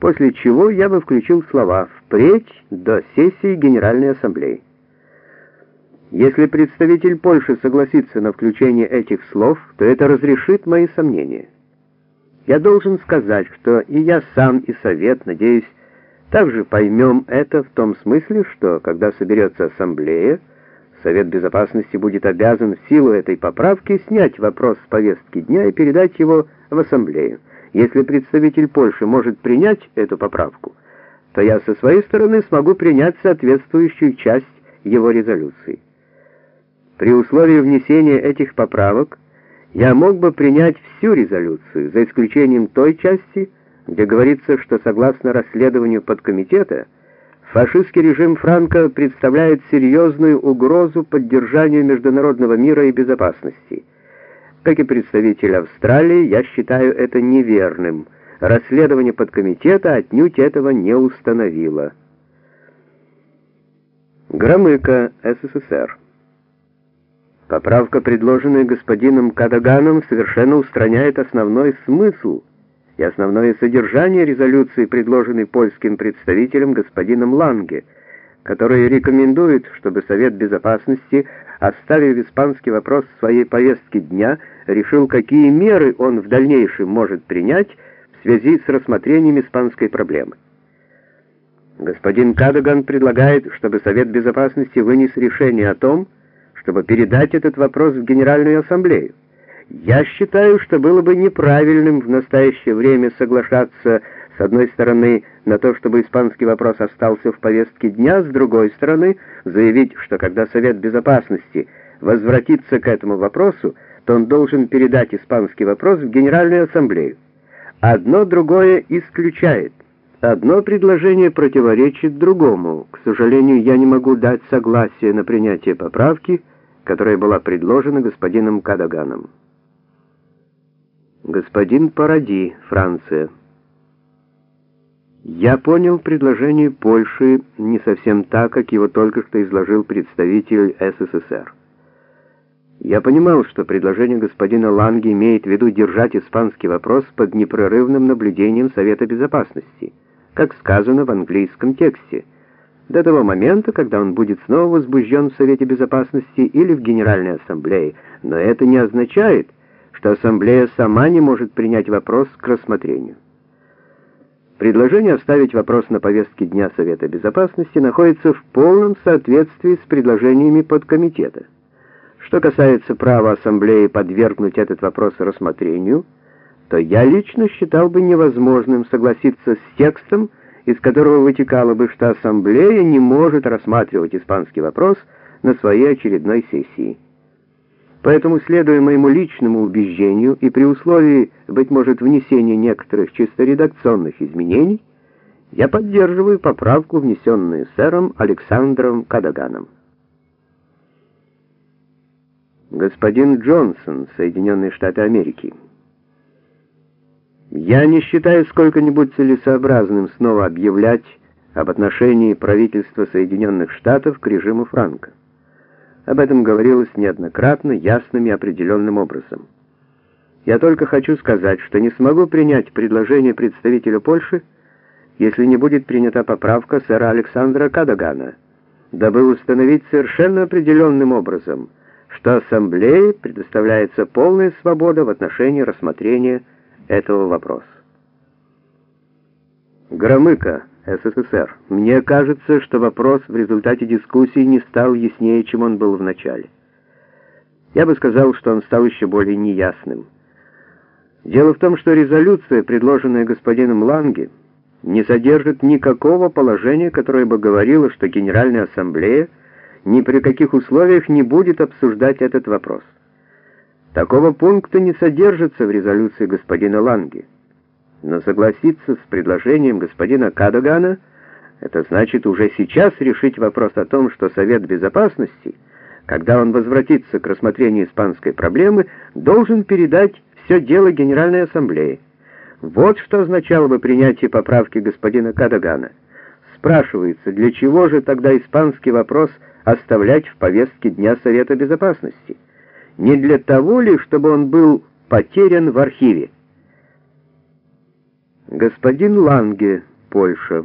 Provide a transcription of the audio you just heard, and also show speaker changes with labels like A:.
A: после чего я бы включил слова «впредь до сессии Генеральной Ассамблеи». Если представитель Польши согласится на включение этих слов, то это разрешит мои сомнения. Я должен сказать, что и я сам, и Совет, надеюсь, также поймем это в том смысле, что, когда соберется Ассамблея, Совет Безопасности будет обязан в силу этой поправки снять вопрос с повестки дня и передать его в Ассамблею. Если представитель Польши может принять эту поправку, то я со своей стороны смогу принять соответствующую часть его резолюции. При условии внесения этих поправок я мог бы принять всю резолюцию, за исключением той части, где говорится, что согласно расследованию подкомитета, фашистский режим Франко представляет серьезную угрозу поддержанию международного мира и безопасности. Как и представитель Австралии, я считаю это неверным. Расследование подкомитета отнюдь этого не установило. Громыко, СССР. Поправка, предложенная господином Кадаганом, совершенно устраняет основной смысл и основное содержание резолюции, предложенной польским представителем господином Ланге, который рекомендует, чтобы Совет Безопасности, оставив испанский вопрос в своей повестке дня, решил, какие меры он в дальнейшем может принять в связи с рассмотрением испанской проблемы. Господин Кадаган предлагает, чтобы Совет Безопасности вынес решение о том, чтобы передать этот вопрос в Генеральную Ассамблею. Я считаю, что было бы неправильным в настоящее время соглашаться с одной стороны на то, чтобы испанский вопрос остался в повестке дня, с другой стороны заявить, что когда Совет Безопасности возвратится к этому вопросу, то он должен передать испанский вопрос в Генеральную Ассамблею. Одно другое исключает. Одно предложение противоречит другому. К сожалению, я не могу дать согласие на принятие поправки, которая была предложена господином Кадаганом. Господин Паради, Франция. Я понял предложение Польши не совсем так, как его только что изложил представитель СССР. Я понимал, что предложение господина Ланги имеет в виду держать испанский вопрос под непрерывным наблюдением Совета Безопасности, как сказано в английском тексте – до того момента, когда он будет снова возбужден в Совете Безопасности или в Генеральной Ассамблее, но это не означает, что Ассамблея сама не может принять вопрос к рассмотрению. Предложение оставить вопрос на повестке Дня Совета Безопасности находится в полном соответствии с предложениями подкомитета. Что касается права Ассамблеи подвергнуть этот вопрос рассмотрению, то я лично считал бы невозможным согласиться с текстом, из которого вытекало бы, что Ассамблея не может рассматривать испанский вопрос на своей очередной сессии. Поэтому, следуя моему личному убеждению и при условии, быть может, внесения некоторых чисто редакционных изменений, я поддерживаю поправку, внесенную сэром Александром Кадаганом. Господин Джонсон, Соединенные Штаты Америки. Я не считаю сколько-нибудь целесообразным снова объявлять об отношении правительства Соединенных Штатов к режиму Франка. Об этом говорилось неоднократно, ясным и определенным образом. Я только хочу сказать, что не смогу принять предложение представителя Польши, если не будет принята поправка сэра Александра Кадагана, дабы установить совершенно определенным образом, что Ассамблее предоставляется полная свобода в отношении рассмотрения этого вопроса. Громыко, СССР. Мне кажется, что вопрос в результате дискуссии не стал яснее, чем он был в начале. Я бы сказал, что он стал еще более неясным. Дело в том, что резолюция, предложенная господином Ланге, не содержит никакого положения, которое бы говорило, что Генеральная Ассамблея ни при каких условиях не будет обсуждать этот вопрос. Такого пункта не содержится в резолюции господина Ланге. Но согласиться с предложением господина Кадагана — это значит уже сейчас решить вопрос о том, что Совет Безопасности, когда он возвратится к рассмотрению испанской проблемы, должен передать все дело Генеральной Ассамблее. Вот что означало бы принятие поправки господина Кадагана. Спрашивается, для чего же тогда испанский вопрос оставлять в повестке Дня Совета Безопасности? Не для того ли, чтобы он был потерян в архиве? Господин Ланге, Польша.